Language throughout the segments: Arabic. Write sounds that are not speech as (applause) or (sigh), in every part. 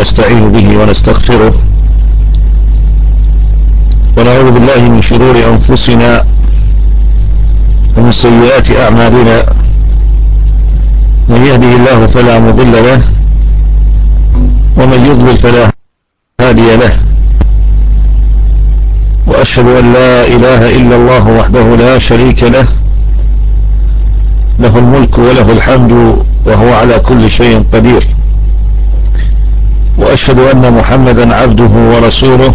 ونستعين به ونستغفره. ونعوذ بالله من شرور أنفسنا ومن سيئات أعمالنا. من يهده الله فلا مضل له ومن يضلل فلا هادي له. وأشهد أن لا إله إلا الله وحده لا شريك له. له الملك وله الحمد وهو على كل شيء قدير. وأشهد أن محمدا عبده ورسوله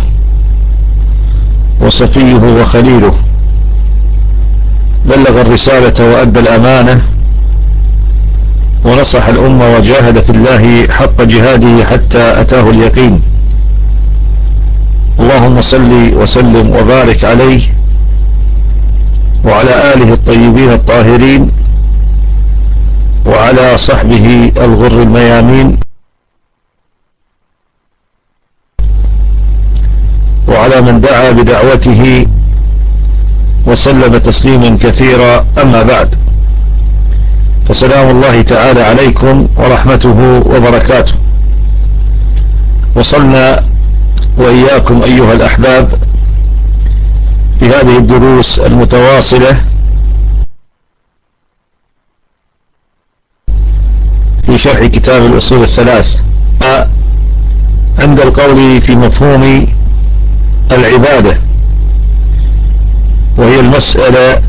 وصفيه وخليله. بلغ الرسالة وأدى الأمانة ونصح الأمة وجاهد في الله حق جهاده حتى أتاه اليقين. اللهم صل وسلم وبارك عليه وعلى آله الطيبين الطاهرين وعلى صحبه الغر الميامين. وعلى من دعا بدعوته وسلم تسليما كثيرا. أما بعد فسلام الله تعالى عليكم ورحمته وبركاته. وصلنا وإياكم أيها الأحباب في هذه الدروس المتواصلة في شرح كتاب الأصول الثلاث. عند القول في مفهوم العبادة وهي المسألة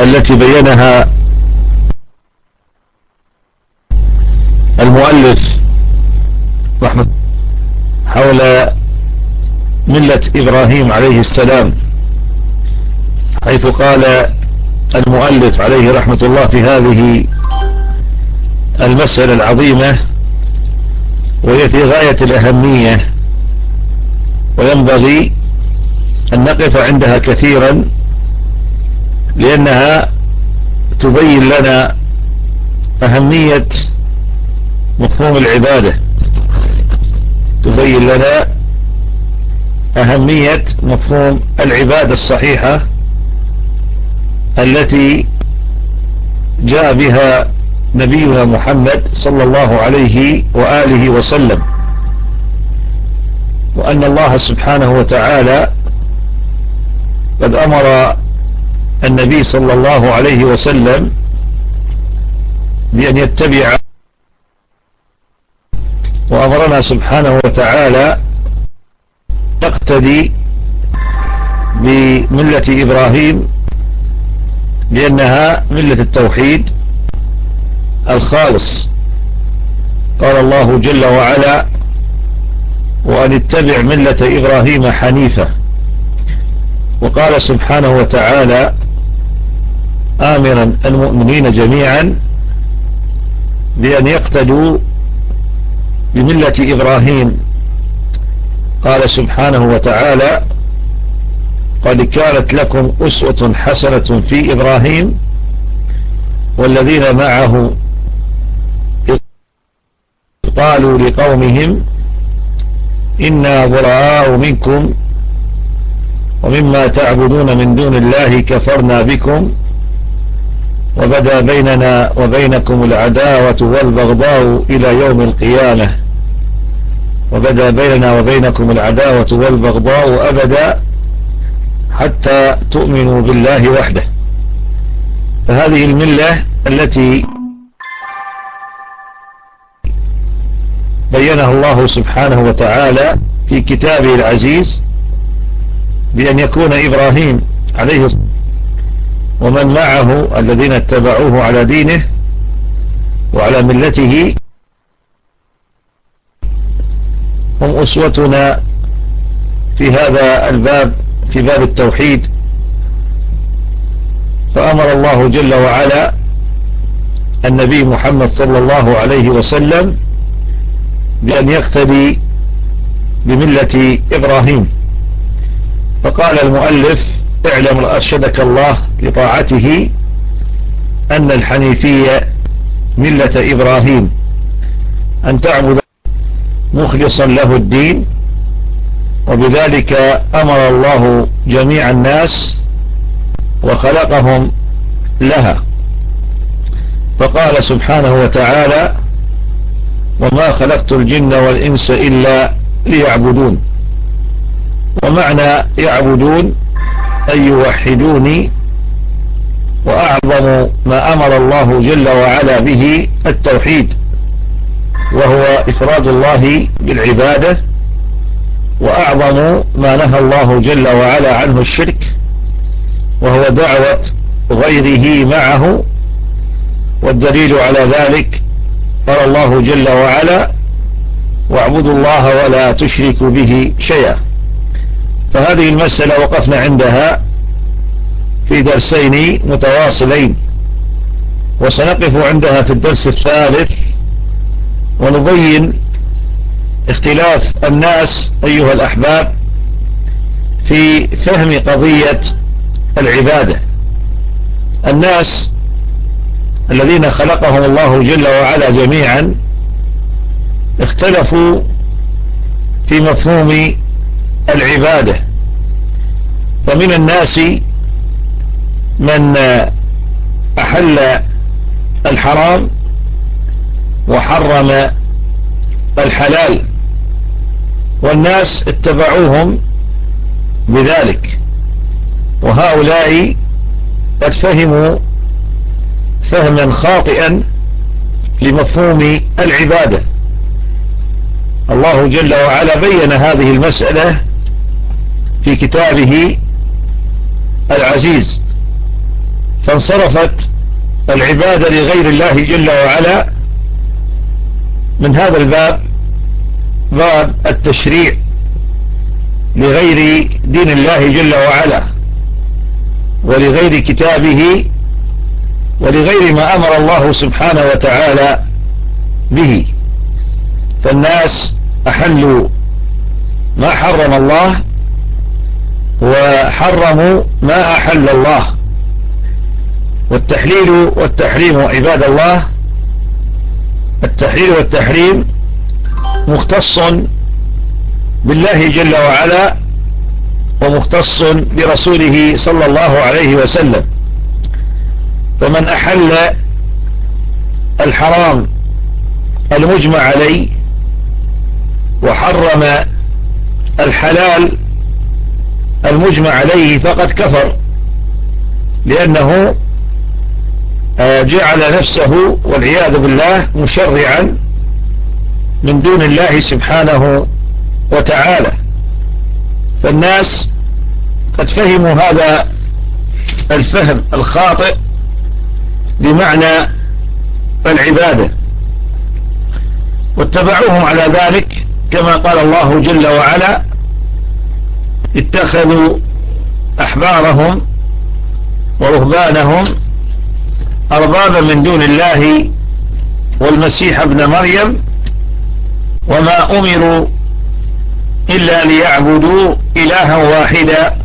التي بينها المؤلف رحمة حول ملة إبراهيم عليه السلام حيث قال المؤلف عليه رحمة الله في هذه المسألة العظيمة وهي في غاية الأهمية وينبغي أن نقف عندها كثيرا لأنها تبين لنا أهمية مفهوم العبادة. تبين لنا أهمية مفهوم العبادة الصحيحة التي جاء بها نبينا محمد صلى الله عليه وآله وسلم. وأن الله سبحانه وتعالى قد أمر النبي صلى الله عليه وسلم بأن يتبع وأمرنا سبحانه وتعالى تقتدي بملة إبراهيم لأنها ملة التوحيد الخالص. قال الله جل وعلا وأن اتبع ملة إبراهيم حنيفة. وقال سبحانه وتعالى آمرا المؤمنين جميعا بأن يقتدوا بملة إبراهيم. قال سبحانه وتعالى قد كانت لكم أسوة حسنة في إبراهيم والذين معه قالوا لقومهم إنا براء منكم ومما تعبدون من دون الله كفرنا بكم وبدا بيننا وبينكم العداوة والبغضاء إلى يوم القيامة وبدا بيننا وبينكم العداوة والبغضاء أبدا حتى تؤمنوا بالله وحده. فهذه الملة التي بينه الله سبحانه وتعالى في كتابه العزيز بأن يكون إبراهيم عليه ومن معه الذين اتبعوه على دينه وعلى ملته هم أسوتنا في هذا الباب في باب التوحيد. فأمر الله جل وعلا النبي محمد صلى الله عليه وسلم بأن يقتدي بملة إبراهيم. فقال المؤلف اعلم أرشدك الله لطاعته أن الحنيفية ملة إبراهيم. أن تعبد مخلصا له الدين وبذلك أمر الله جميع الناس وخلقهم لها. فقال سبحانه وتعالى وما خلقت الجن والإنس إلا ليعبدون. ومعنى يعبدون أن يوحدوني وأعظم ما أمر الله جل وعلا به التوحيد وهو إفراد الله بالعبادة وأعظم ما نهى الله جل وعلا عنه الشرك وهو دعوة غيره معه والدليل على ذلك قال الله جل وعلا واعبدوا الله ولا تشركوا به شيئا. فهذه المسألة وقفنا عندها في درسين متواصلين وسنقف عندها في الدرس الثالث ونبين اختلاف الناس أيها الأحباب في فهم قضية العبادة. الناس الذين خلقهم الله جل وعلا جميعا اختلفوا في مفهوم العبادة. فمن الناس من أحل الحرام وحرم الحلال والناس اتبعوهم بذلك. وهؤلاء قد فهموا فهما خاطئا لمفهوم العبادة. الله جل وعلا بين هذه المسألة في كتابه العزيز فانصرفت العبادة لغير الله جل وعلا من هذا الباب باب التشريع لغير دين الله جل وعلا ولغير كتابه ولغير ما أمر الله سبحانه وتعالى به. فالناس أحلوا ما حرم الله وحرموا ما أحل الله. والتحليل والتحريم عباد الله. التحليل والتحريم مختص بالله جل وعلا ومختص برسوله صلى الله عليه وسلم. فمن أحل الحرام المجمع عليه وحرم الحلال المجمع عليه فقد كفر لأنه آه، جعل نفسه والعياذ بالله مشرعا من دون الله سبحانه وتعالى. فالناس قد فهموا هذا الفهم الخاطئ بمعنى العبادة. واتبعوهم على ذلك كما قال الله جل وعلا اتخذوا أحبارهم ورهبانهم أربابا من دون الله والمسيح ابن مريم وما أمروا إلا ليعبدوا إلها واحدا.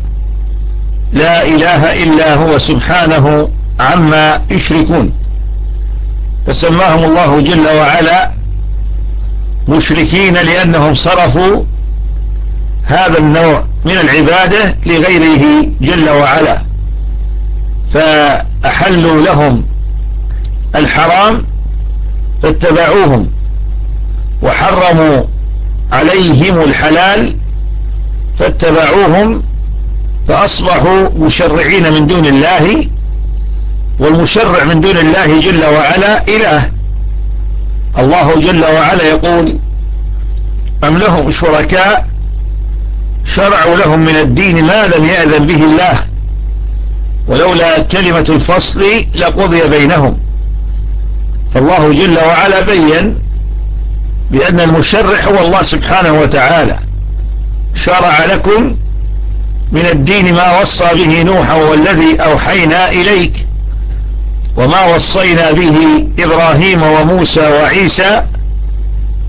لا إله إلا هو سبحانه عما يشركون. فسماهم الله جل وعلا مشركين لأنهم صرفوا هذا النوع من العبادة لغيره جل وعلا. فأحلوا لهم الحرام فاتبعوهم وحرموا عليهم الحلال فاتبعوهم فأصبحوا مشرعين من دون الله والمشرع من دون الله جل وعلا إله. الله جل وعلا يقول أم لهم شركاء؟ شرعوا لهم من الدين ما لم يأذن به الله. ولولا كلمة الفصل لقضي بينهم. فالله جل وعلا بين بأن المشرع هو الله سبحانه وتعالى. شرع لكم من الدين ما وصى به نوحا والذي أوحينا إليك. وما وصينا به إبراهيم وموسى وعيسى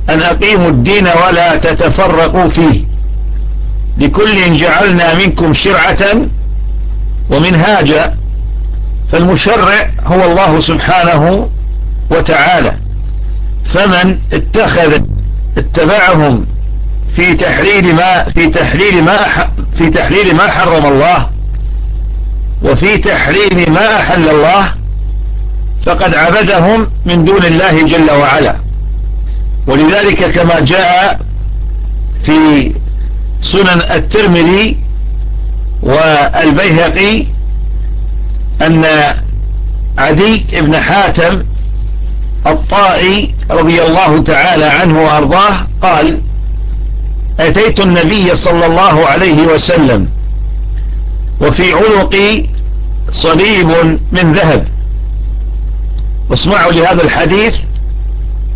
أن أقيموا الدين ولا تتفرقوا فيه. لكل جعلنا منكم شرعة ومنهاجا فالمشرع هو الله سبحانه وتعالى. فمن اتخذ اتبعهم في تحليل ما في تحليل ما في تحليل ما حرم الله وفي تحريم ما أحل الله فقد عبدهم من دون الله جل وعلا. ولذلك كما جاء في سنن الترمذي والبيهقي أن عدي بن حاتم الطائي رضي الله تعالى عنه وأرضاه قال أتيت النبي صلى الله عليه وسلم وفي عنقي صليب من ذهب. واسمعوا لهذا الحديث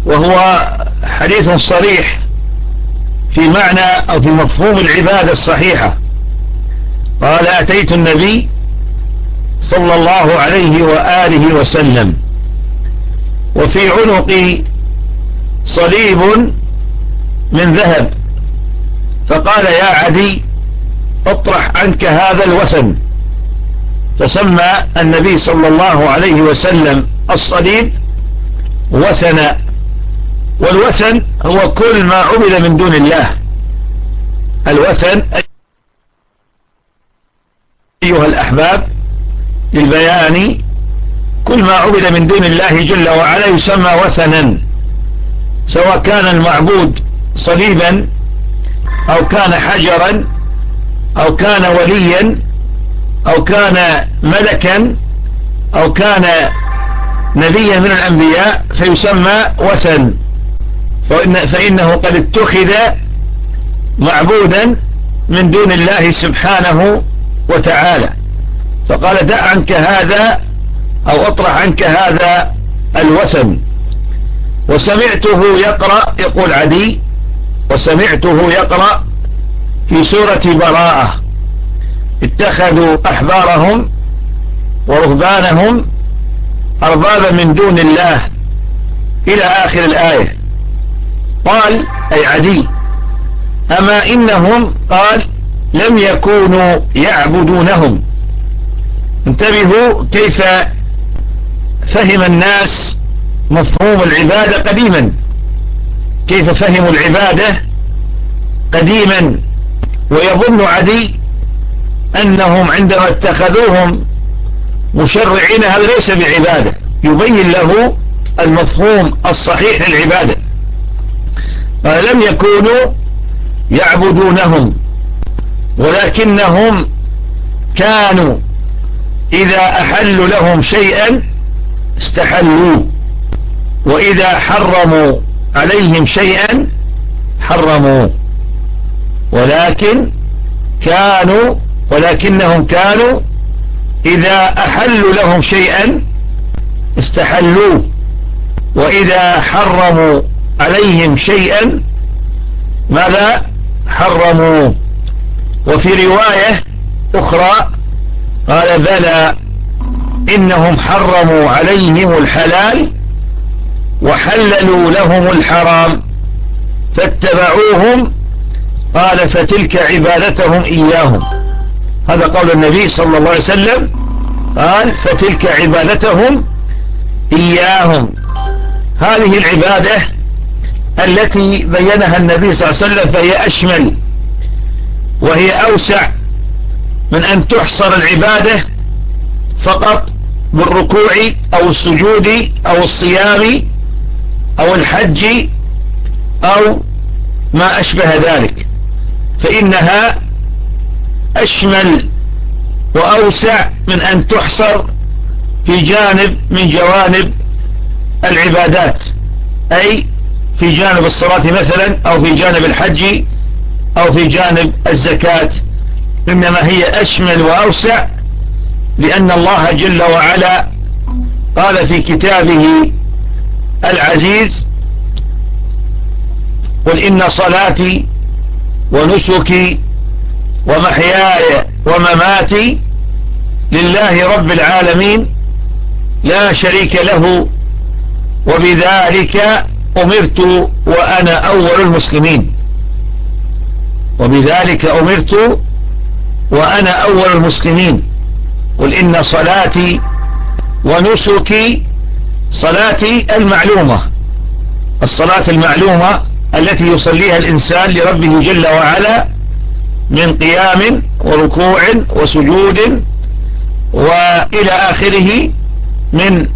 وهو حديث صريح في معنى أو في مفهوم العبادة الصحيحة. قال أتيت النبي صلى الله عليه وآله وسلم وفي عنقي صليب من ذهب. فقال يا عدي اطرح عنك هذا الوثن. فسمى النبي صلى الله عليه وسلم الصليب وثنا والوثن هو كل ما عبد من دون الله. الوثن أيها الأحباب للبيان كل ما عبد من دون الله جل وعلا يسمى وثنا سواء كان المعبود صليبا أو كان حجرا أو كان وليا أو كان ملكا أو كان نبيا من الأنبياء فيسمى وثن. فإن فإنه قد اتخذ معبودا من دون الله سبحانه وتعالى. فقال دع عنك هذا أو اطرح عنك هذا الوثن. وسمعته يقرأ يقول عدي وسمعته يقرأ في سورة براءة. اتخذوا أحبارهم ورهبانهم أربابا من دون الله إلى آخر الآية. قال أي عدي أما إنهم قال لم يكونوا يعبدونهم. انتبهوا كيف فهم الناس مفهوم العبادة قديما. كيف فهموا العبادة قديما. ويظن عدي أنهم عندما اتخذوهم مشرعين هذا ليس بعبادة. يبين له المفهوم الصحيح للعبادة. لم يكونوا يعبدونهم ولكنهم كانوا إذا أحلوا لهم شيئا استحلوا وإذا حرموا عليهم شيئا حرموا. ولكن كانوا ولكنهم كانوا إذا أحلوا لهم شيئا استحلوه وإذا حرموا عليهم شيئا ماذا؟ حرموا. وفي رواية أخرى قال بلى إنهم حرموا عليهم الحلال وحللوا لهم الحرام فاتبعوهم. قال فتلك عبادتهم إياهم. هذا قول النبي صلى الله عليه وسلم. قال فتلك عبادتهم إياهم. هذه العبادة التي بينها النبي صلى الله عليه وسلم فهي أشمل وهي أوسع من أن تحصر العبادة فقط بالركوع أو السجود أو الصيام أو الحج أو ما أشبه ذلك. فإنها أشمل وأوسع من أن تحصر في جانب من جوانب العبادات. أي في جانب الصلاة مثلا أو في جانب الحج أو في جانب الزكاة. إنما هي أشمل وأوسع لأن الله جل وعلا قال في كتابه العزيز قل إن صلاتي ونسكي ومحياي ومماتي لله رب العالمين لا شريك له وبذلك أمرت وأنا أول المسلمين. وبذلك أمرت وأنا أول المسلمين. قل إن صلاتي ونسكي صلاتي المعلومة. الصلاة المعلومة التي يصليها الإنسان لربه جل وعلا من قيام وركوع وسجود وإلى آخره من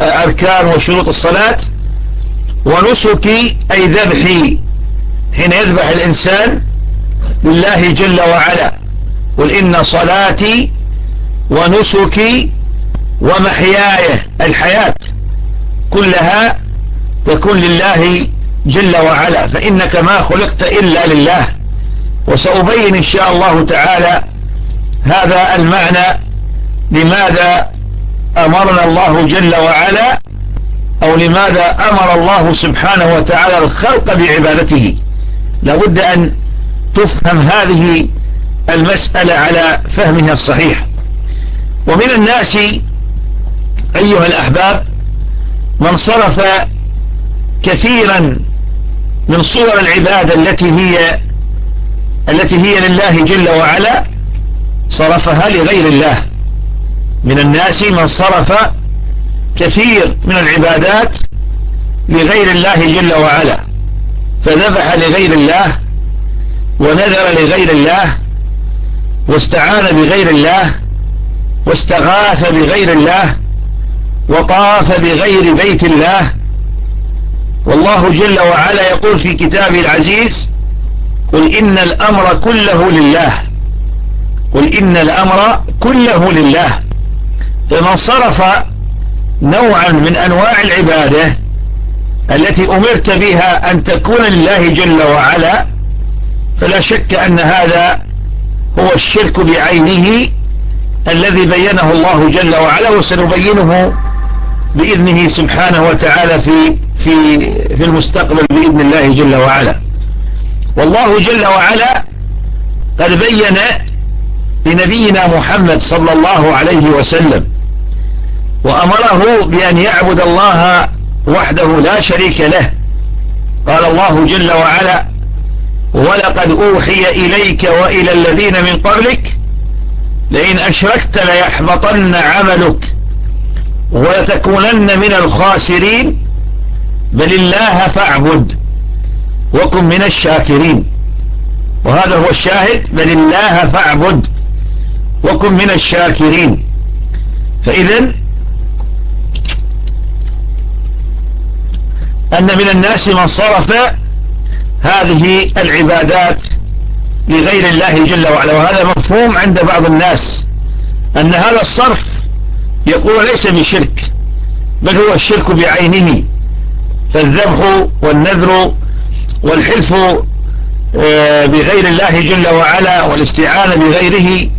أركان وشروط الصلاة ونسكي أي ذبحي حين يذبح الإنسان لله جل وعلا. قل إن صلاتي ونسكي ومحياي الحياة كلها تكون لله جل وعلا. فإنك ما خلقت إلا لله. وسأبين إن شاء الله تعالى هذا المعنى لماذا أمرنا الله جل وعلا أو لماذا أمر الله سبحانه وتعالى الخلق بعبادته. لابد أن تفهم هذه المسألة على فهمها الصحيح. ومن الناس أيها الأحباب من صرف كثيرا من صور العبادة التي هي التي هي لله جل وعلا صرفها لغير الله. من الناس من صرف كثير من العبادات لغير الله جل وعلا. فذبح لغير الله ونذر لغير الله واستعان بغير الله واستغاث بغير الله وطاف بغير بيت الله. والله جل وعلا يقول في كتابه العزيز قل إن الأمر كله لله. قل إن الأمر كله لله. فمن صرف نوعا من أنواع العبادة التي أمرت بها أن تكون لله جل وعلا فلا شك أن هذا هو الشرك بعينه الذي بينه الله جل وعلا وسنبينه بإذنه سبحانه وتعالى في في في المستقبل بإذن الله جل وعلا. والله جل وعلا قد بين لنبينا محمد صلى الله عليه وسلم وأمره بأن يعبد الله وحده لا شريك له. قال الله جل وعلا ولقد أوحي إليك وإلى الذين من قبلك لئن أشركت ليحبطن عملك ولتكونن من الخاسرين بل الله فاعبد. وكن من الشاكرين. وهذا هو الشاهد بل الله فاعبد. وكن من الشاكرين. فإذا أن من الناس من صرف هذه العبادات لغير الله جل وعلا. وهذا مفهوم عند بعض الناس أن هذا الصرف يقول ليس بشرك بل هو الشرك بعينه. فالذبح والنذر والحلف آه، بغير الله جل وعلا والاستعانة بغيره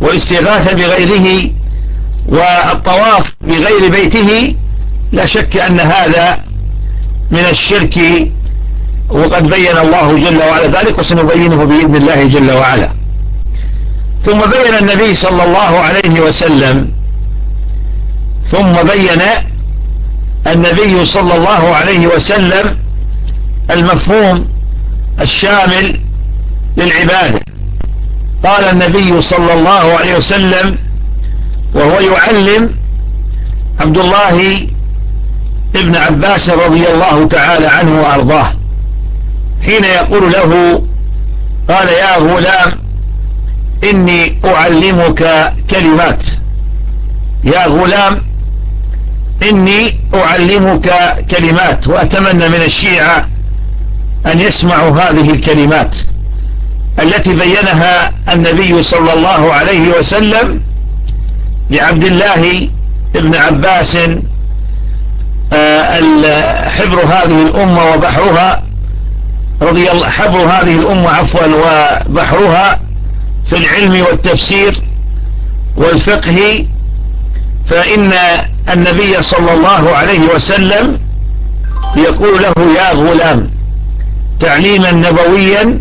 والاستغاثة بغيره والطواف بغير بيته لا شك أن هذا من الشرك وقد بين الله جل وعلا ذلك وسنبينه بإذن الله جل وعلا. ثم بين النبي صلى الله عليه وسلم ثم بين النبي صلى الله عليه وسلم المفهوم الشامل للعبادة. قال النبي صلى الله عليه وسلم وهو يعلم عبد الله ابن عباس رضي الله تعالى عنه وأرضاه. حين يقول له قال يا غلام إني أعلمك كلمات. يا غلام إني أعلمك كلمات وأتمنى من الشيعة أن يسمعوا هذه الكلمات التي بينها النبي صلى الله عليه وسلم لعبد الله ابن عباس آه، حبر هذه الأمة وبحرها رضي الله حبر هذه الأمة عفوا وبحرها في العلم والتفسير والفقه فإن النبي صلى الله عليه وسلم يقول له يا غلام تعليما نبويا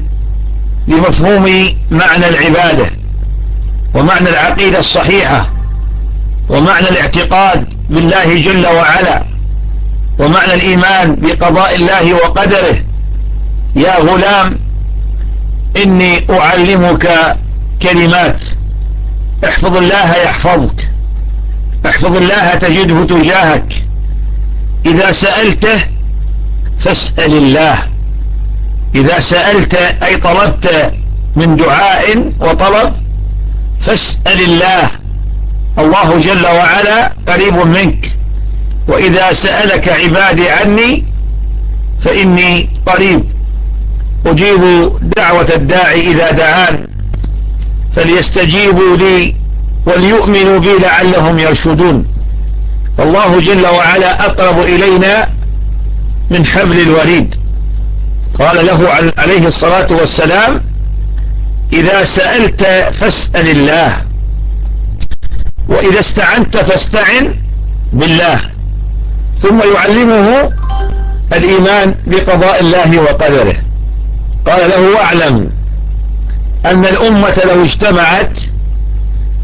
لمفهوم معنى العبادة ومعنى العقيدة الصحيحة ومعنى الاعتقاد بالله جل وعلا ومعنى الإيمان بقضاء الله وقدره. يا غلام إني أعلمك كلمات. احفظ الله يحفظك. احفظ الله تجده تجاهك. إذا سألته فاسأل الله. إذا سألت أي طلبت من دعاء وطلب فاسأل الله. الله جل وعلا قريب منك. وإذا سألك عبادي عني فإني قريب. أجيب دعوة الداعي إذا دعان. فليستجيبوا لي وليؤمنوا بي لعلهم يرشدون. والله جل وعلا أقرب إلينا من حبل الوريد. قال له عليه الصلاة والسلام إذا سألت فاسأل الله وإذا استعنت فاستعن بالله. ثم يعلمه الإيمان بقضاء الله وقدره. قال له واعلم أن الأمة لو اجتمعت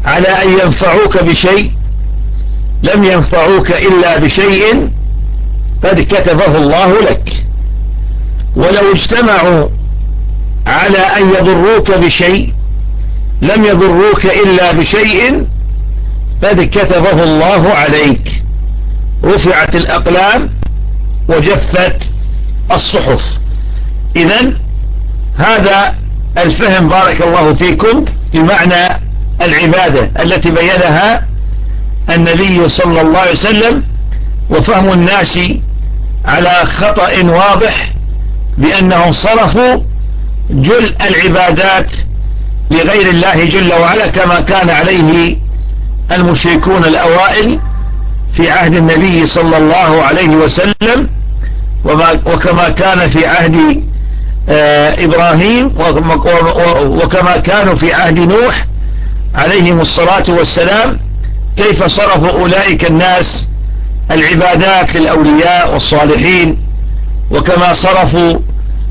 على أن ينفعوك بشيء لم ينفعوك إلا بشيء قد كتبه الله لك. ولو اجتمعوا على أن يضروك بشيء لم يضروك إلا بشيء قد كتبه الله عليك. رفعت الأقلام وجفت الصحف. إذا هذا الفهم بارك الله فيكم بمعنى العبادة التي بينها النبي صلى الله عليه وسلم وفهم الناس على خطأ واضح بأنهم صرفوا جل العبادات لغير الله جل وعلا كما كان عليه المشركون الأوائل في عهد النبي صلى الله عليه وسلم وكما كان في عهد آه، إبراهيم وكما كانوا في عهد نوح عليهم الصلاة والسلام كيف صرفوا أولئك الناس العبادات للأولياء والصالحين. وكما صرفوا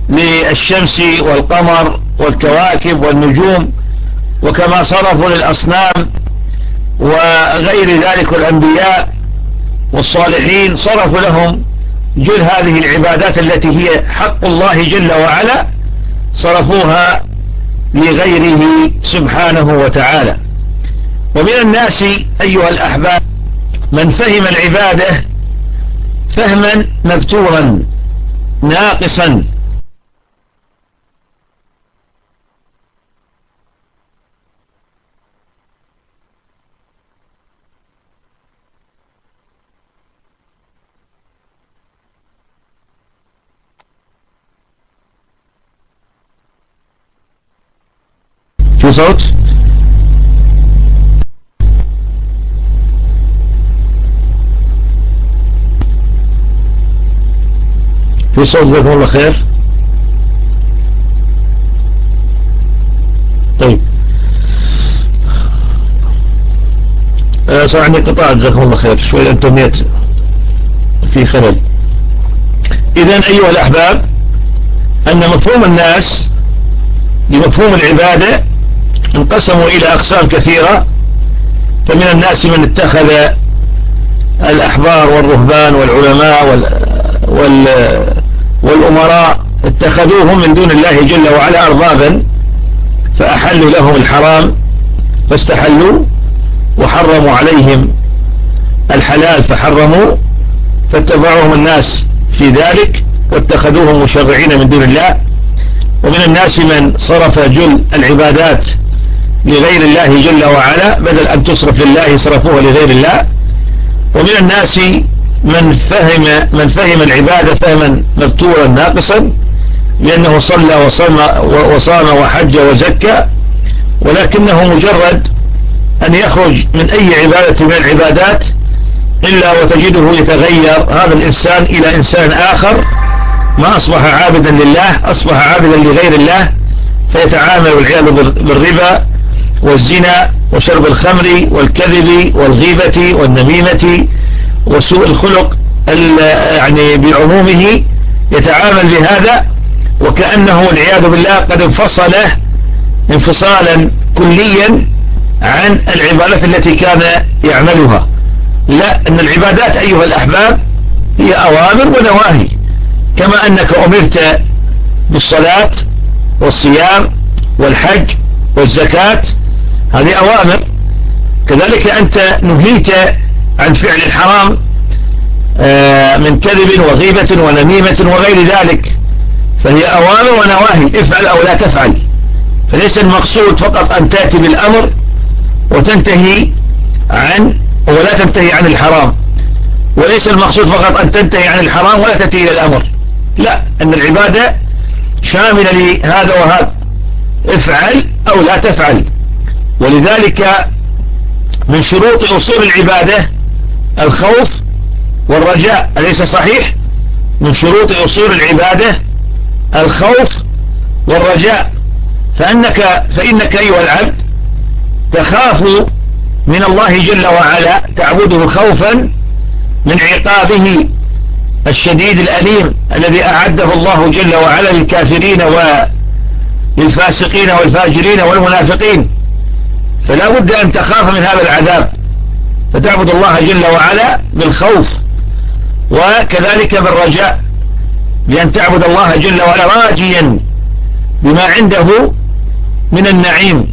للشمس والقمر والكواكب والنجوم وكما صرفوا للأصنام وغير ذلك الأنبياء والصالحين صرفوا لهم جل هذه العبادات التي هي حق الله جل وعلا صرفوها لغيره سبحانه وتعالى. ومن الناس أيها الأحباب من فهم العبادة فهما مبتورا ناقصا. صوت في صوت جزاكم الله خير. طيب. آه، صار عندي قطاع جزاكم الله خير. شوي الإنترنت في خلل. اذا أيها الأحباب أن مفهوم الناس لمفهوم العبادة انقسموا إلى أقسام كثيرة. فمن الناس من اتخذ الأحبار والرهبان والعلماء وال, وال والأمراء اتخذوهم من دون الله جل وعلا أربابا فأحلوا لهم الحرام فاستحلوا وحرموا عليهم الحلال فحرموا فاتبعهم الناس في ذلك واتخذوهم مشرعين من دون الله ومن الناس من صرف جل العبادات لغير الله جل وعلا بدل أن تصرف لله صرفوها لغير الله ومن الناس من فهم من فهم العبادة فهما مبتورا ناقصا لأنه صلى وصام, وصام وحج وزكى ولكنه مجرد أن يخرج من أي عبادة من العبادات إلا وتجده يتغير هذا الإنسان إلى إنسان آخر ما أصبح عابدا لله أصبح عابدا لغير الله فيتعامل والعياذ بالربا والزنا وشرب الخمر والكذب والغيبة والنميمة وسوء الخلق يعني بعمومه يتعامل بهذا وكأنه والعياذ بالله قد انفصل انفصالا كليا عن العبادات التي كان يعملها. لا إن العبادات أيها الأحباب هي أوامر ونواهي كما أنك أمرت بالصلاة والصيام والحج والزكاة هذه أوامر. كذلك أنت نهيت عن فعل الحرام آه، من كذب وغيبة ونميمة وغير ذلك فهي أوامر ونواهي افعل أو لا تفعل. فليس المقصود فقط أن تأتي بالأمر وتنتهي عن ولا تنتهي عن الحرام. وليس المقصود فقط أن تنتهي عن الحرام ولا تأتي إلى الأمر. لا أن العبادة شاملة لهذا وهذا. افعل أو لا تفعل. ولذلك من شروط أصول العبادة الخوف والرجاء أليس صحيح؟ من شروط أصول العبادة. الخوف والرجاء. فأنك, فإنك أيها العبد تخاف من الله جل وعلا تعبده خوفا من عقابه الشديد الأليم الذي أعده الله جل وعلا للكافرين وللفاسقين والفاجرين والمنافقين. فلا بد أن تخاف من هذا العذاب. فتعبد الله جل وعلا بالخوف وكذلك بالرجاء بأن تعبد الله جل وعلا راجيا بما عنده من النعيم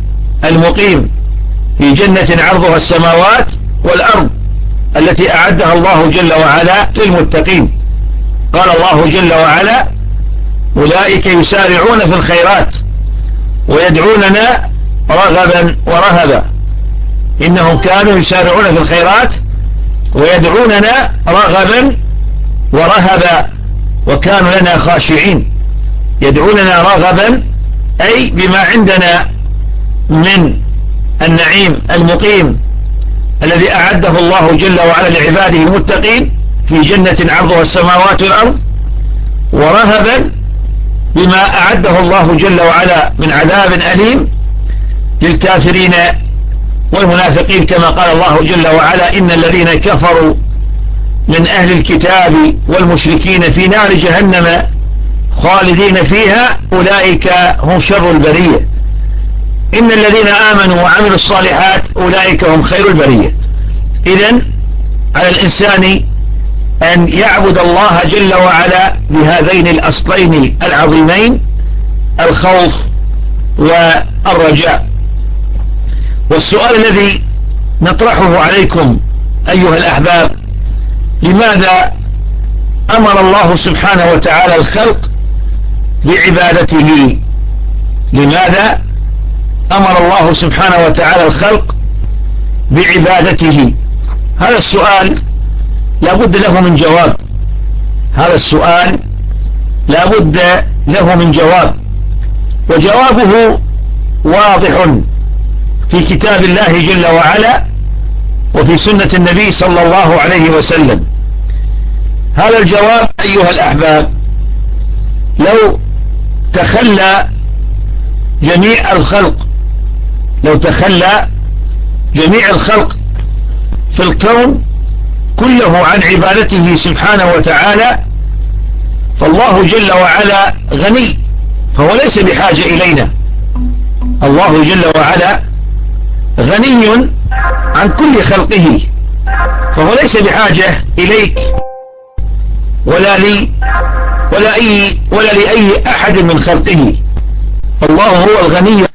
المقيم. في جنة عرضها السماوات والأرض التي أعدها الله جل وعلا للمتقين. قال الله جل وعلا أولئك يسارعون في الخيرات ويدعوننا رغبا ورهبا. إنهم كانوا يسارعون في الخيرات ويدعوننا رغبا ورهبا وكانوا لنا خاشعين. يدعوننا رغبا أي بما عندنا من النعيم المقيم الذي أعده الله جل وعلا لعباده المتقين في جنة عرضها السماوات والأرض ورهبا بما أعده الله جل وعلا من عذاب أليم للكافرين والمنافقين كما قال الله جل وعلا إن الذين كفروا من أهل الكتاب والمشركين في نار جهنم خالدين فيها أولئك هم شر البرية. إن الذين آمنوا وعملوا الصالحات أولئك هم خير البرية. إذن على الإنسان أن يعبد الله جل وعلا بهذين الأصلين العظيمين الخوف والرجاء. والسؤال الذي نطرحه عليكم أيها الأحباب لماذا أمر الله سبحانه وتعالى الخلق بعبادته؟ لماذا أمر الله سبحانه وتعالى الخلق بعبادته؟ هذا السؤال لا بد له من جواب. هذا السؤال لا بد له من جواب. وجوابه واضح. في كتاب الله جل وعلا وفي سنة النبي صلى الله عليه وسلم. هذا الجواب أيها الأحباب لو تخلى جميع الخلق لو تخلى جميع الخلق في الكون كله عن عبادته سبحانه وتعالى فالله جل وعلا غني فهو ليس بحاجة إلينا. الله جل وعلا غني عن كل خلقه. فهو ليس بحاجة إليك ولا لي ولا أي ولا لأي أحد من خلقه. الله هو الغني.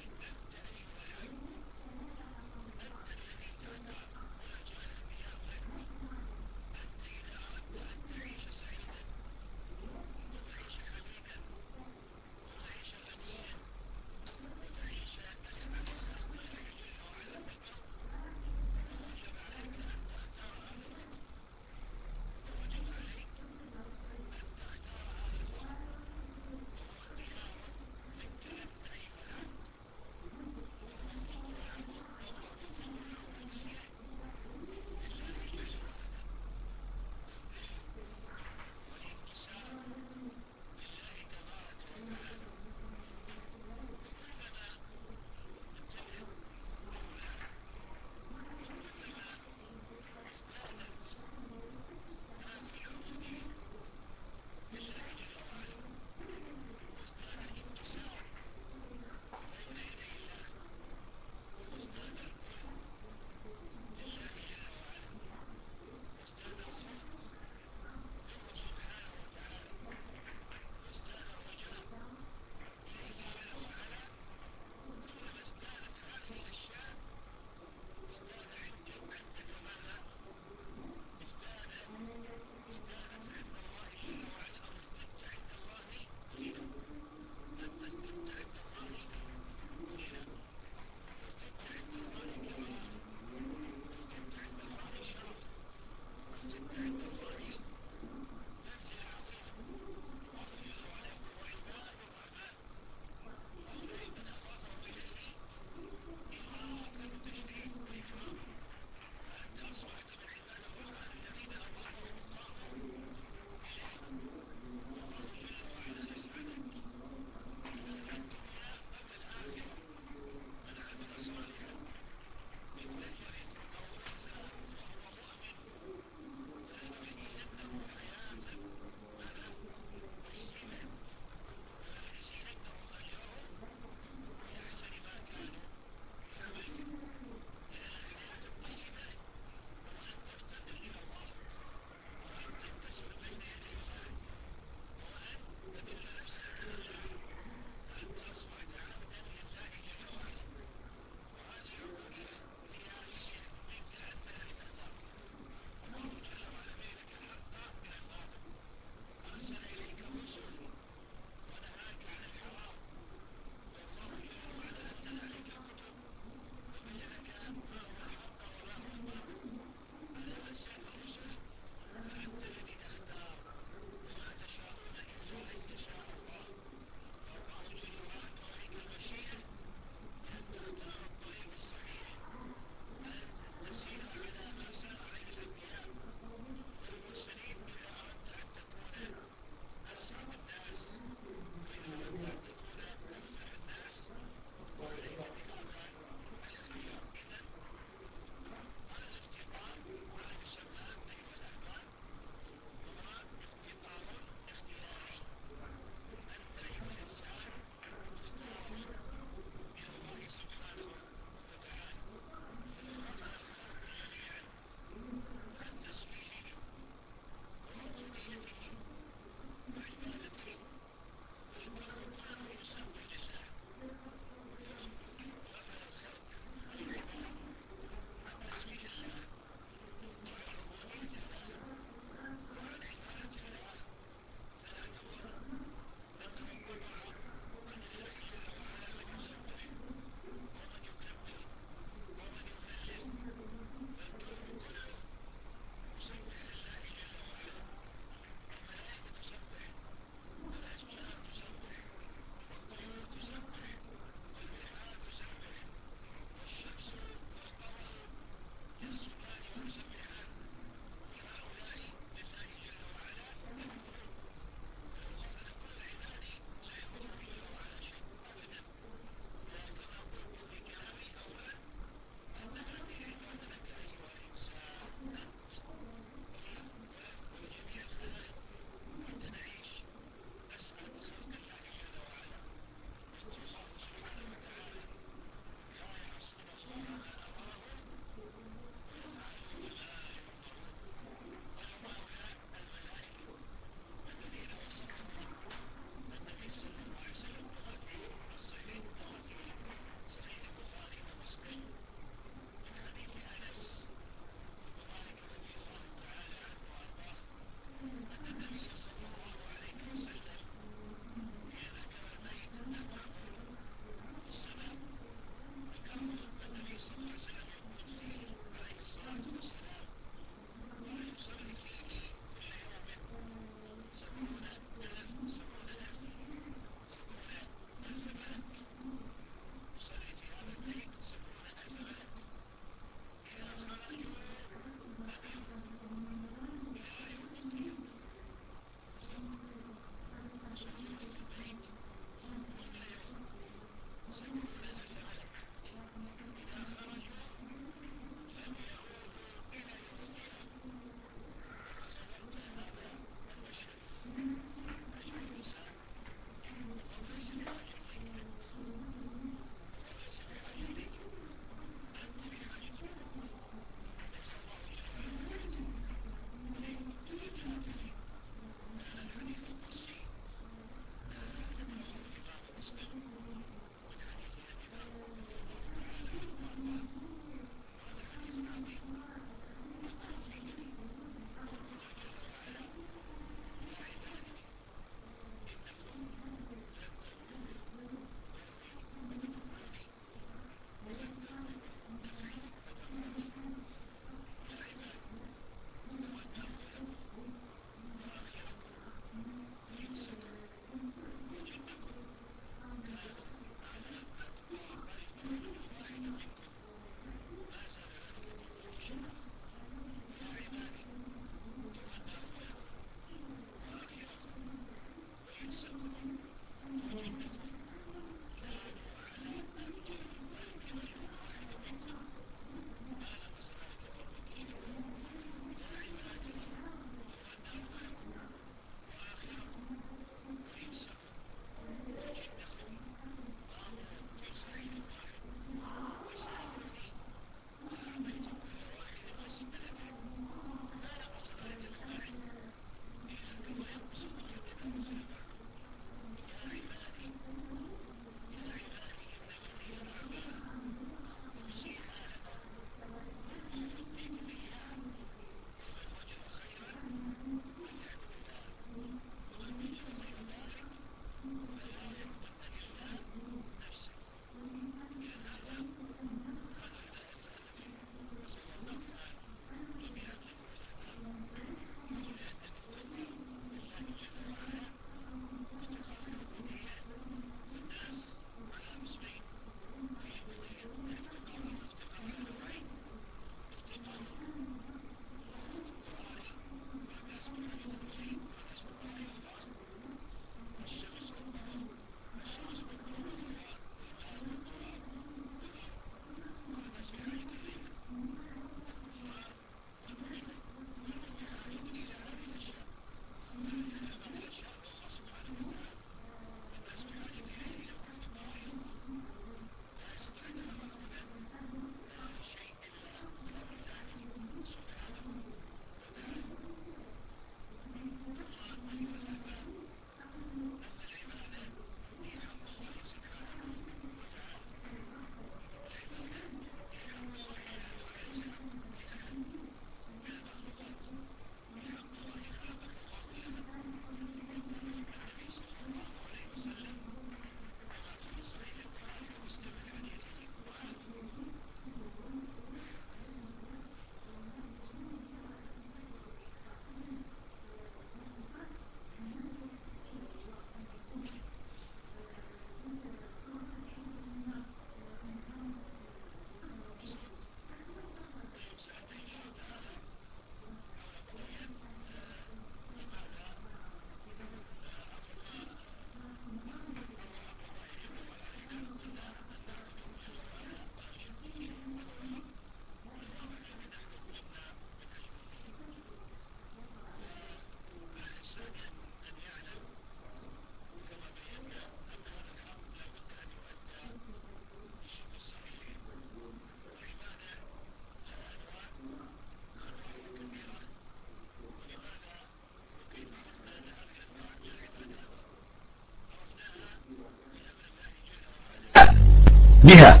بها.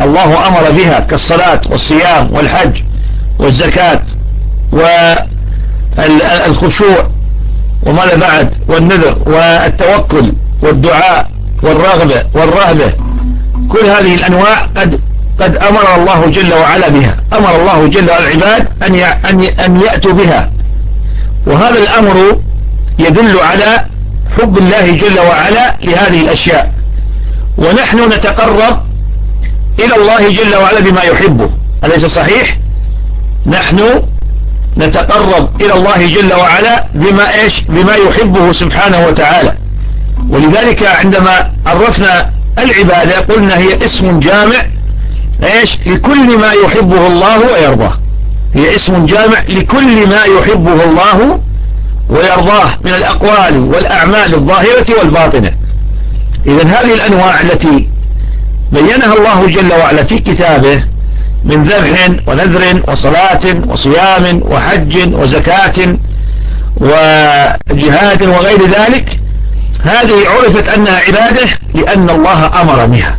الله أمر بها كالصلاة والصيام والحج والزكاة والخشوع وماذا بعد والنذر والتوكل والدعاء والرغبة والرهبة. كل هذه الأنواع قد قد أمر الله جل وعلا بها. أمر الله جل وعلا العباد أن أن يأتوا بها. وهذا الأمر يدل على حب الله جل وعلا لهذه الأشياء. ونحن نتقرب إلى الله جل وعلا بما يحبه. أليس صحيح؟ نحن نتقرب إلى الله جل وعلا بما إيش؟ بما يحبه سبحانه وتعالى. ولذلك عندما عرفنا العبادة قلنا هي اسم جامع إيش؟ لكل ما يحبه الله ويرضاه. هي اسم جامع لكل ما يحبه الله ويرضاه من الأقوال والأعمال الظاهرة والباطنة. إذا هذه الأنواع التي بينها الله جل وعلا في كتابه من ذبح ونذر وصلاة وصيام وحج وزكاة وجهاد وغير ذلك. هذه عرفت أنها عبادة لأن الله أمر بها.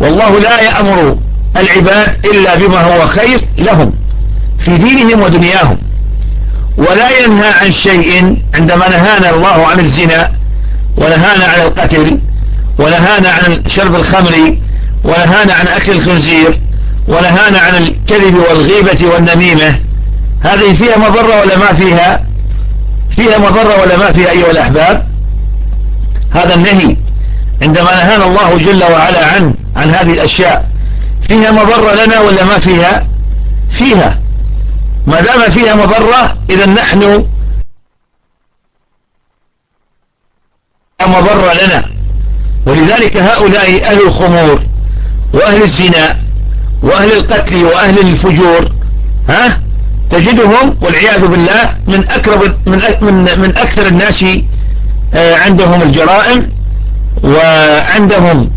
والله لا يأمر العباد إلا بما هو خير لهم في دينهم ودنياهم ولا ينهى عن شيء عندما نهانا الله عن الزنا ونهانا عن القتل ونهانا عن شرب الخمر ونهانا عن أكل الخنزير ونهانا عن الكذب والغيبة والنميمة. هذه فيها مضرة ولا ما فيها؟ فيها مضرة ولا ما فيها أيها الأحباب؟ هذا النهي عندما نهانا الله جل وعلا عن عن هذه الأشياء فيها مضرة لنا ولا ما فيها؟ فيها. ما دام فيها مضرة إذا نحن مضرة لنا. ولذلك هؤلاء أهل الخمور وأهل الزنا وأهل القتل وأهل الفجور ها؟ تجدهم والعياذ بالله من أكرب من من من أكثر الناس آه، عندهم الجرائم وعندهم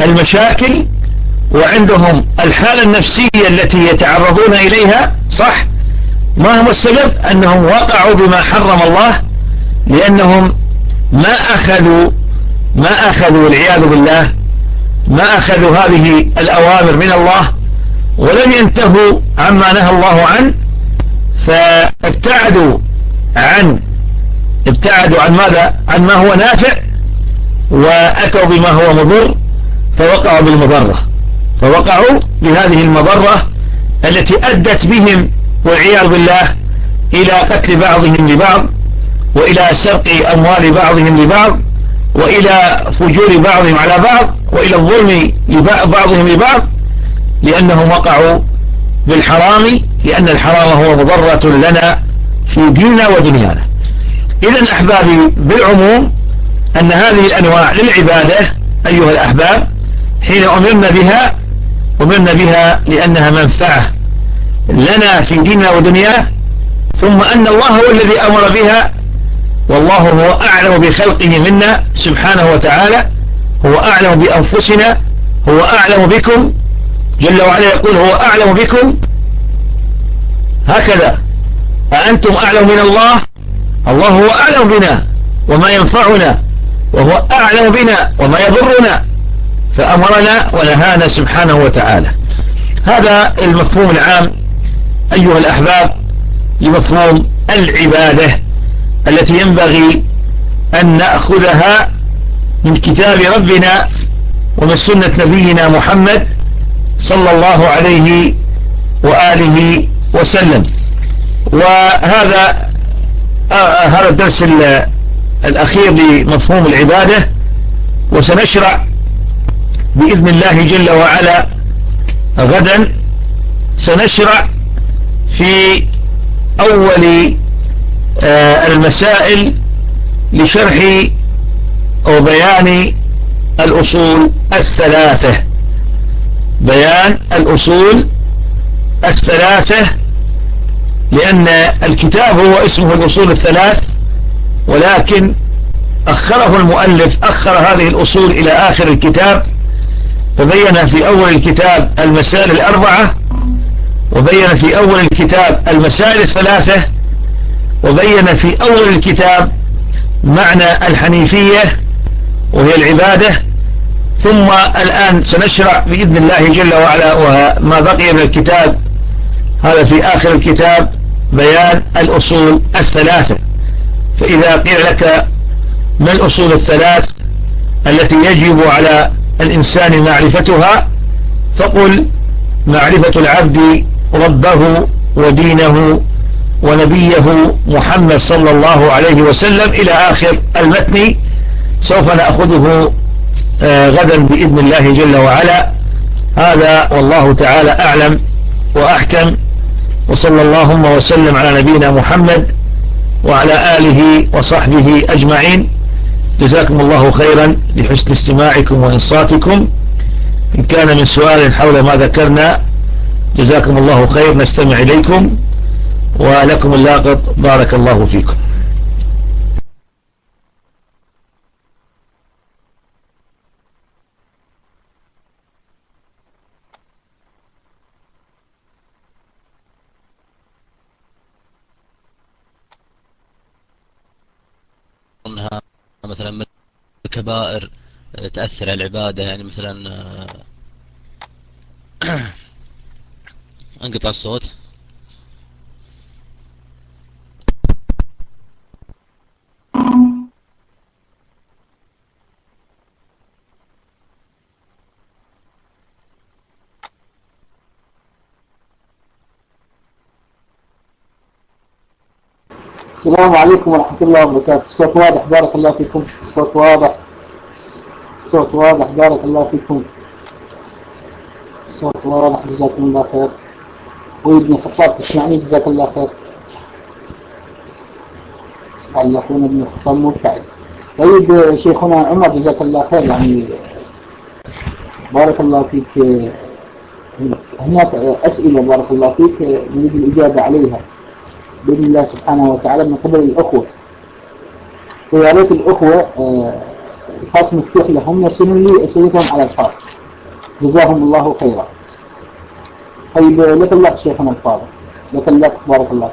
المشاكل وعندهم الحالة النفسية التي يتعرضون إليها صح؟ ما هو السبب؟ أنهم وقعوا بما حرم الله لأنهم ما أخذوا ما أخذوا والعياذ بالله ما أخذوا هذه الأوامر من الله ولم ينتهوا عما نهى الله عنه فابتعدوا عن ابتعدوا عن ماذا؟ عن ما هو نافع وأتوا بما هو مضر فوقعوا بالمضرة. فوقعوا بهذه المضرة التي أدت بهم والعياذ بالله إلى قتل بعضهم لبعض وإلى سرق أموال بعضهم لبعض وإلى فجور بعضهم على بعض وإلى الظلم بعضهم لبعض لأنهم وقعوا بالحرام لأن الحرام هو مضرة لنا في ديننا ودنيانا. إذا أحبابي بالعموم أن هذه الأنواع للعبادة أيها الأحباب حين أمرنا بها أمرنا بها لأنها منفعة لنا في ديننا ودنياه ثم أن الله هو الذي أمر بها والله هو أعلم بخلقه منا سبحانه وتعالى هو أعلم بأنفسنا هو أعلم بكم جل وعلا يقول هو أعلم بكم. هكذا أأنتم أعلم من الله؟ الله هو أعلم بنا وما ينفعنا وهو أعلم بنا وما يضرنا فأمرنا ونهانا سبحانه وتعالى. هذا المفهوم العام أيها الأحباب لمفهوم العبادة. التي ينبغي أن نأخذها من كتاب ربنا ومن سنة نبينا محمد صلى الله عليه وآله وسلم. وهذا آه هذا الدرس الأخير لمفهوم العبادة. وسنشرع بإذن الله جل وعلا غدا. سنشرع في أول آه المسائل لشرح أو بيان الأصول الثلاثة. بيان الأصول الثلاثة لأن الكتاب هو اسمه الأصول الثلاث ولكن أخره المؤلف أخر هذه الأصول إلى آخر الكتاب فبين في أول الكتاب المسائل الأربعة وبين في أول الكتاب المسائل الثلاثة وبين في أول الكتاب معنى الحنيفية وهي العبادة ثم الآن سنشرع بإذن الله جل وعلا وما بقي من الكتاب هذا في آخر الكتاب بيان الأصول الثلاثة. فإذا قيل لك ما الأصول الثلاث التي يجب على الإنسان معرفتها فقل معرفة العبد ربه ودينه ونبيه محمد صلى الله عليه وسلم إلى آخر المتن سوف نأخذه آه، غدا بإذن الله جل وعلا. هذا والله تعالى أعلم وأحكم وصلى اللهم وسلم على نبينا محمد وعلى آله وصحبه أجمعين. جزاكم الله خيرا لحسن استماعكم وإنصاتكم. إن كان من سؤال حول ما ذكرنا جزاكم الله خير نستمع إليكم. ولكم اللاقط. بارك الله فيكم. انها مثلا الكبائر تأثر على العبادة يعني مثلا (coughs) أنقطع الصوت. السلام عليكم ورحمة الله وبركاته. الصوت واضح بارك الله فيكم. الصوت واضح. الصوت واضح بارك الله فيكم. الصوت واضح جزاكم الله خير. وابن الخطاب تسمعني؟ جزاك الله خير. قال أخونا ابن الخطاب مبتعد طيب شيخنا عمر جزاك الله خير. يعني بارك الله فيك. هناك أسئلة بارك الله فيك. نريد الإجابة عليها. بإذن الله سبحانه وتعالى من قبل الأخوة. ويا ريت الأخوة آه، الخاص مفتوح لهم يرسلون لي أسئلتهم على الخاص جزاهم الله خيرا. طيب لك الله شيخنا الفاضل. لك الله بارك الله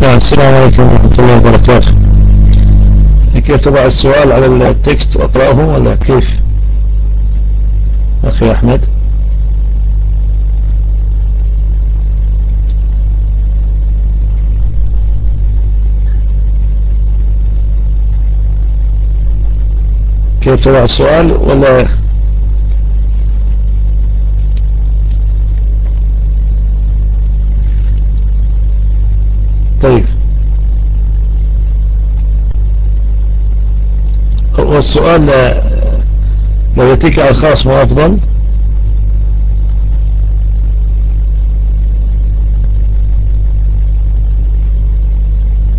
نعم، السلام عليكم ورحمة الله وبركاته. كيف تضع السؤال على التكست وأقرأه ولا كيف؟ أخي أحمد. كيف تضع السؤال؟ ولا طيب. هو السؤال لو يأتيك على الخاص ما أفضل.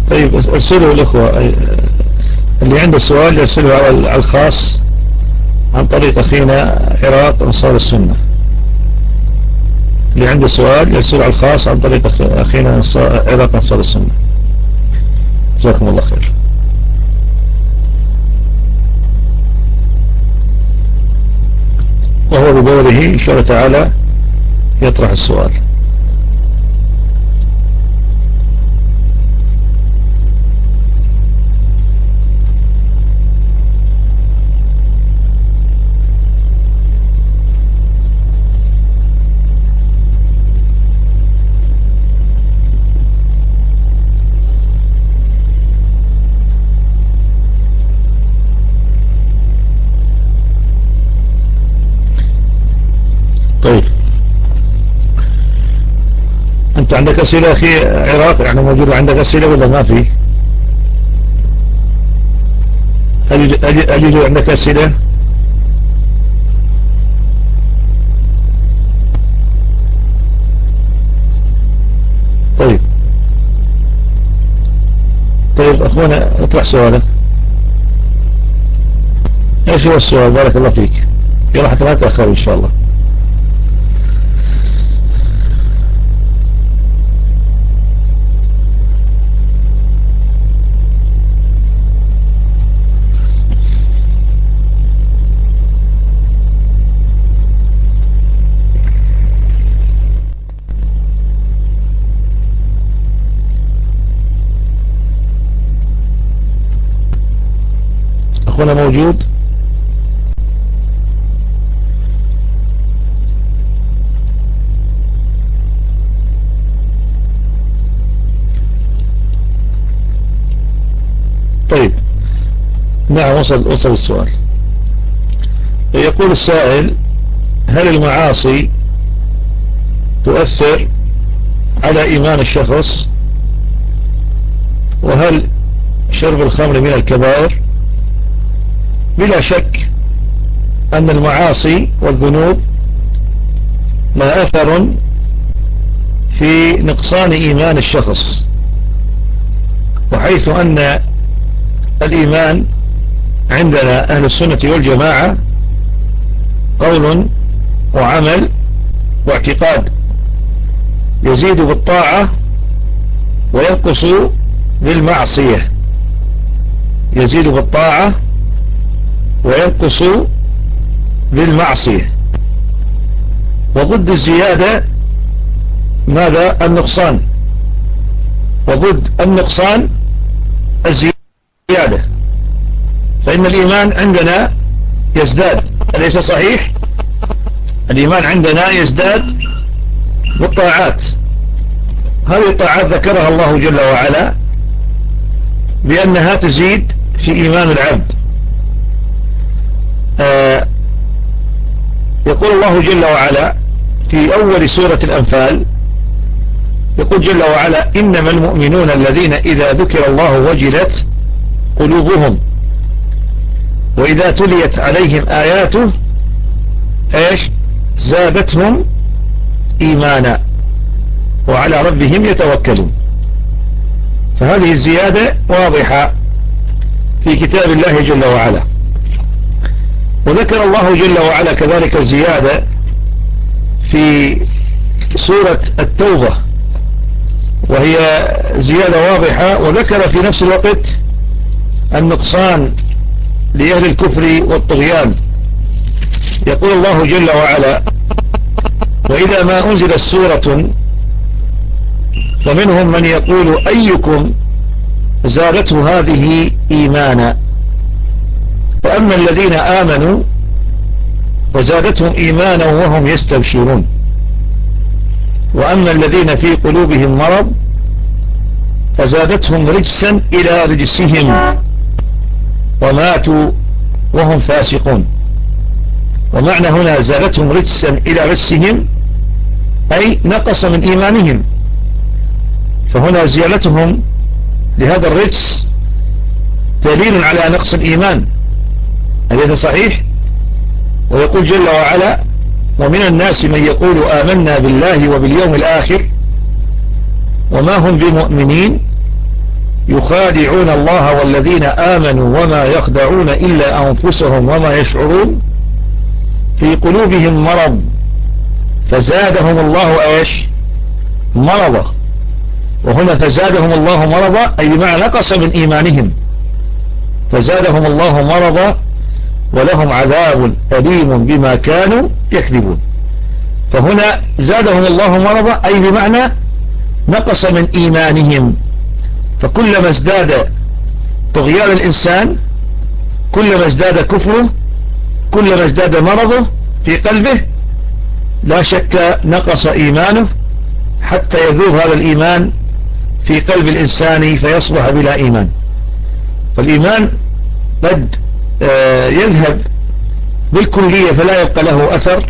طيب أرسلوا الأخوة. اللي عنده سؤال يرسله على الخاص عن طريق أخينا عراق أنصار السنة. اللي عنده سؤال يرسله على الخاص عن طريق أخينا عراق أنصار السنة. جزاكم الله خير. وهو بدوره إن شاء الله تعالى يطرح السؤال. عندك أسئلة أخي عراق؟ يعني موجود عندك أسئلة ولا ما في؟ هل يوجد عندك أسئلة؟ طيب. طيب أخوانا اطرح سؤالك إيش هو السؤال؟ بارك الله فيك. يلا حتى ما تأخر إن شاء الله. شيخنا موجود. طيب. نعم وصل وصل السؤال. يقول السائل هل المعاصي تؤثر على إيمان الشخص؟ وهل شرب الخمر من الكبائر بلا شك أن المعاصي والذنوب لها أثر في نقصان إيمان الشخص وحيث أن الإيمان عندنا أهل السنة والجماعة قول وعمل واعتقاد يزيد بالطاعة وينقص بالمعصية يزيد بالطاعة وينقص بالمعصية وضد الزيادة ماذا؟ النقصان. وضد النقصان الزيادة. فإن الإيمان عندنا يزداد. أليس صحيح؟ الإيمان عندنا يزداد بالطاعات. هذه الطاعات ذكرها الله جل وعلا بأنها تزيد في إيمان العبد آه يقول الله جل وعلا في أول سورة الأنفال يقول جل وعلا إنما المؤمنون الذين إذا ذكر الله وجلت قلوبهم وإذا تليت عليهم آياته إيش؟ زادتهم إيمانا وعلى ربهم يتوكلون. فهذه الزيادة واضحة في كتاب الله جل وعلا. وذكر الله جل وعلا كذلك الزيادة في سورة التوبة وهي زيادة واضحة وذكر في نفس الوقت النقصان لأهل الكفر والطغيان. يقول الله جل وعلا وإذا ما أنزلت سورة فمنهم من يقول أيكم زادته هذه إيمانا؟ وأما الذين آمنوا وزادتهم إيمانا وهم يستبشرون. وأما الذين في قلوبهم مرض فزادتهم رجسا إلى رجسهم وماتوا وهم فاسقون. ومعنى هنا زادتهم رجسا إلى رجسهم أي نقص من إيمانهم. فهنا زيارتهم لهذا الرجس دليل على نقص الإيمان. أليس صحيح ويقول جل وعلا ومن الناس من يقول آمنا بالله وباليوم الآخر وما هم بمؤمنين يخادعون الله والذين آمنوا وما يخدعون إلا أنفسهم وما يشعرون في قلوبهم مرض فزادهم الله أيش؟ مرضا. وهنا فزادهم الله مرضا أي بمعنى نقص من إيمانهم. فزادهم الله مرضا ولهم عذاب أليم بما كانوا يكذبون. فهنا زادهم الله مرضا أي بمعنى نقص من إيمانهم. فكلما ازداد طغيان الإنسان كلما ازداد كفره كلما ازداد مرضه في قلبه لا شك نقص إيمانه حتى يذوب هذا الإيمان في قلب الإنسان فيصبح بلا إيمان. فالإيمان قد يذهب بالكلية فلا يبقى له أثر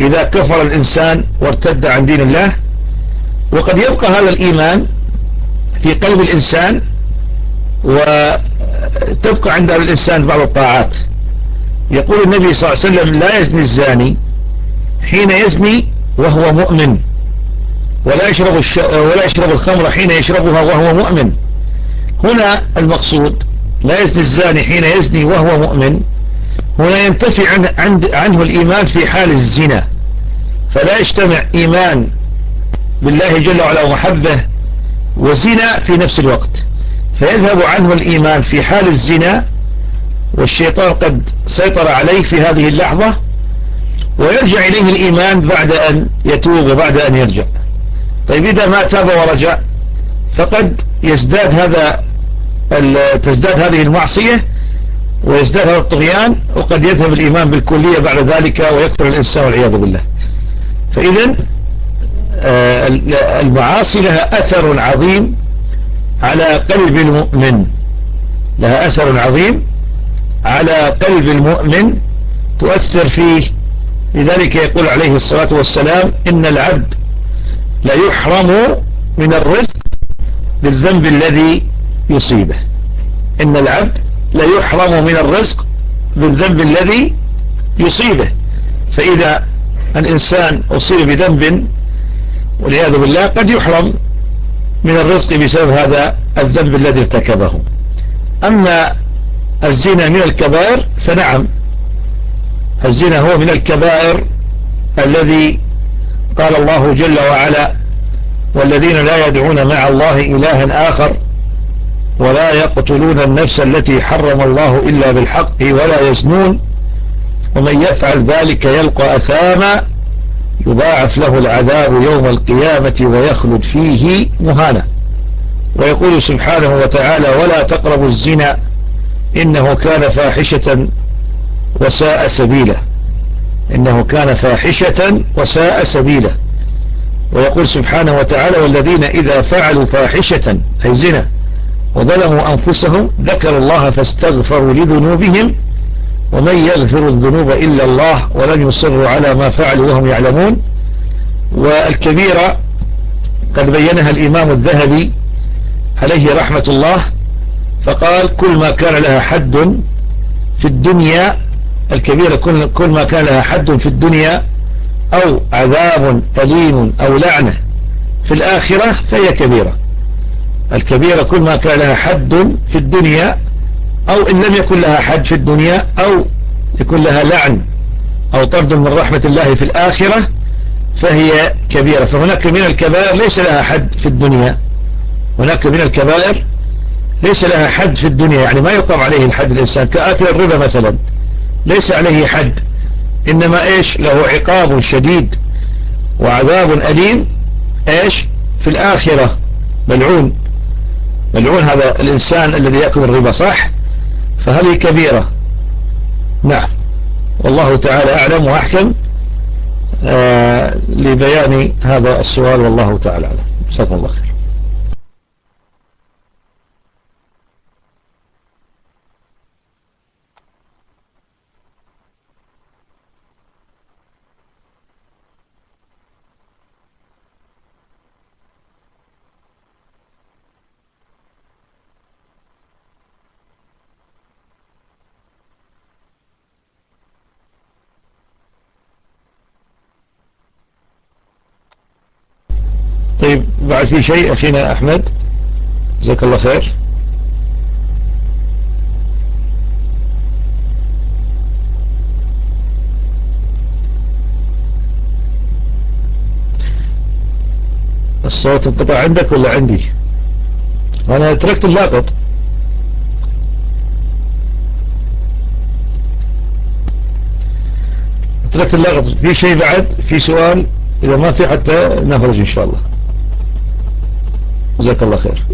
إذا كفر الإنسان وارتد عن دين الله وقد يبقى هذا الإيمان في قلب الإنسان وتبقى عند الإنسان بعض الطاعات يقول النبي صلى الله عليه وسلم لا يزني الزاني حين يزني وهو مؤمن ولا يشرب. ولا يشرب الخمر حين يشربها وهو مؤمن هنا المقصود لا يزني الزاني حين يزني وهو مؤمن هنا ينتفي عن... عند... عنه الإيمان في حال الزنا. فلا يجتمع إيمان بالله جل وعلا ومحبه وزنا في نفس الوقت. فيذهب عنه الإيمان في حال الزنا والشيطان قد سيطر عليه في هذه اللحظة ويرجع إليه الإيمان بعد أن يتوب وبعد أن يرجع. طيب إذا ما تاب ورجع فقد يزداد هذا تزداد هذه المعصية ويزداد هذا الطغيان وقد يذهب الإيمان بالكلية بعد ذلك ويكفر الإنسان والعياذ بالله. فإذا آه، المعاصي لها أثر عظيم على قلب المؤمن. لها أثر عظيم على قلب المؤمن تؤثر فيه. لذلك يقول عليه الصلاة والسلام إن العبد لا يحرم من الرزق بالذنب الذي يصيبه. إن العبد لا يحرم من الرزق بالذنب الذي يصيبه. فإذا الإنسان أصيب بذنب والعياذ بالله قد يحرم من الرزق بسبب هذا الذنب الذي ارتكبه. أما الزنا من الكبائر فنعم. الزنا هو من الكبائر الذي قال الله جل وعلا والذين لا يدعون مع الله إلها آخر ولا يقتلون النفس التي حرم الله إلا بالحق ولا يزنون. ومن يفعل ذلك يلقى أثاما يضاعف له العذاب يوم القيامة ويخلد فيه مهانا. ويقول سبحانه وتعالى ولا تقربوا الزنا إنه كان فاحشة وساء سبيلا. إنه كان فاحشة وساء سبيلا. ويقول سبحانه وتعالى والذين إذا فعلوا فاحشة أي زنا وظلموا أنفسهم. ذكروا الله فاستغفروا لذنوبهم ومن يغفر الذنوب إلا الله ولن يصروا على ما فعلوا وهم يعلمون. والكبيرة قد بينها الإمام الذهبي عليه رحمة الله فقال كل ما كان لها حد في الدنيا الكبيرة كل ما كان لها حد في الدنيا أو عذاب أليم أو لعنة في الآخرة فهي كبيرة. الكبيرة كل ما كان لها حد في الدنيا أو إن لم يكن لها حد في الدنيا أو يكون لها لعن أو طرد من رحمة الله في الآخرة فهي كبيرة. فهناك من الكبائر ليس لها حد في الدنيا. هناك من الكبائر ليس لها حد في الدنيا. يعني ما يقام عليه الحد الإنسان. كآكل الربا مثلا ليس عليه حد. إنما إيش؟ له عقاب شديد وعذاب أليم. إيش؟ في الآخرة. ملعون. ملعون هذا الإنسان الذي يأكل الربا صح؟ فهذه كبيرة. نعم. والله تعالى أعلم وأحكم آه لبيان هذا السؤال والله تعالى أعلم. جزاكم الله خير طيب بعد في شيء أخينا أحمد؟ جزاك الله خير. الصوت انقطع عندك ولا عندي؟ أنا تركت اللاقط تركت اللاقط في شيء بعد؟ في سؤال؟ إذا ما في حتى نخرج إن شاء الله. جزاك الله خير.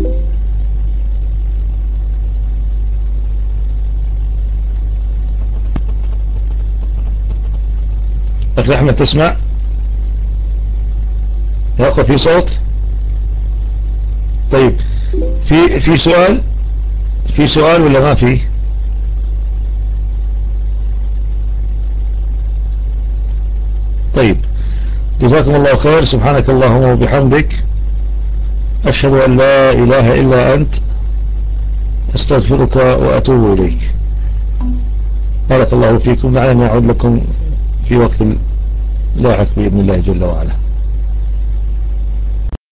أخي أحمد تسمع؟ يا أخو في صوت. طيب في في سؤال؟ في سؤال ولا ما في؟ طيب جزاكم الله خير. سبحانك اللهم وبحمدك. أشهد أن لا إله إلا أنت أستغفرك وأتوب إليك. بارك الله فيكم لعلني أعود لكم في وقت لاحق بإذن الله جل وعلا.